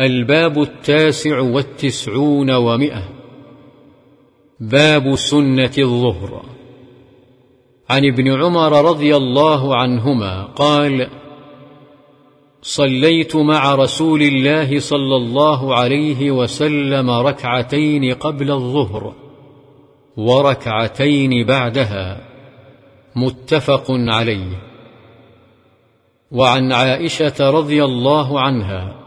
الباب التاسع والتسعون ومئة. باب سنة الظهر. عن ابن عمر رضي الله عنهما قال صليت مع رسول الله صلى الله عليه وسلم ركعتين قبل الظهر وركعتين بعدها. متفق عليه. وعن عائشة رضي الله عنها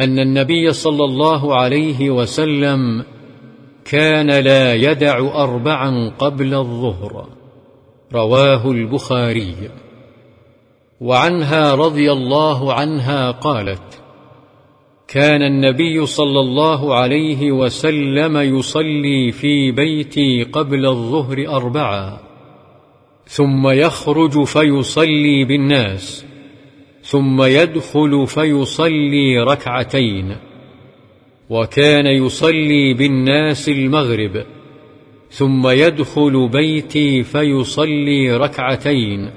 أن النبي صلى الله عليه وسلم كان لا يدع أربعا قبل الظهر. رواه البخاري. وعنها رضي الله عنها قالت كان النبي صلى الله عليه وسلم يصلي في بيتي قبل الظهر أربعا ثم يخرج فيصلي بالناس. ثم يدخل فيصلي ركعتين وكان يصلي بالناس المغرب ثم يدخل بيتي فيصلي ركعتين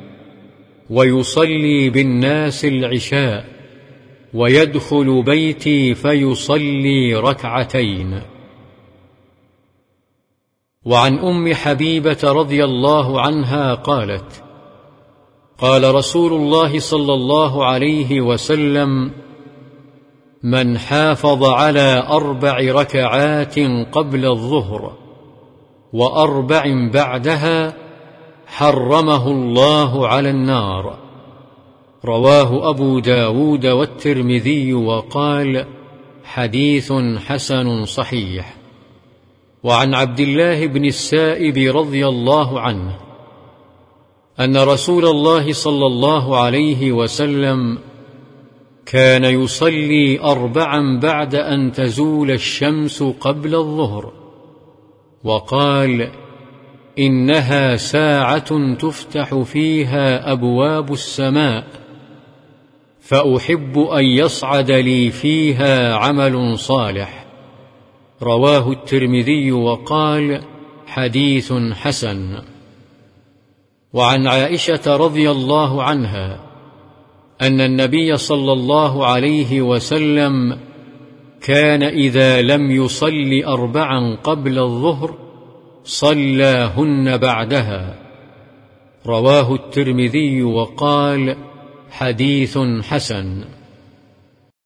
ويصلي بالناس العشاء ويدخل بيتي فيصلي ركعتين. وعن أم حبيبة رضي الله عنها قالت قال رسول الله صلى الله عليه وسلم من حافظ على أربع ركعات قبل الظهر وأربع بعدها حرمه الله على النار رواه أبو داود والترمذي وقال حديث حسن صحيح وعن عبد الله بن السائب رضي الله عنه أن رسول الله صلى الله عليه وسلم كان يصلي أربعا بعد أن تزول الشمس قبل الظهر وقال إنها ساعة تفتح فيها أبواب السماء فأحب أن يصعد لي فيها عمل صالح. رواه الترمذي وقال حديث حسن. وعن عائشة رضي الله عنها أن النبي صلى الله عليه وسلم كان إذا لم يصل أربعا قبل الظهر صلاهن بعدها. رواه الترمذي وقال حديث حسن.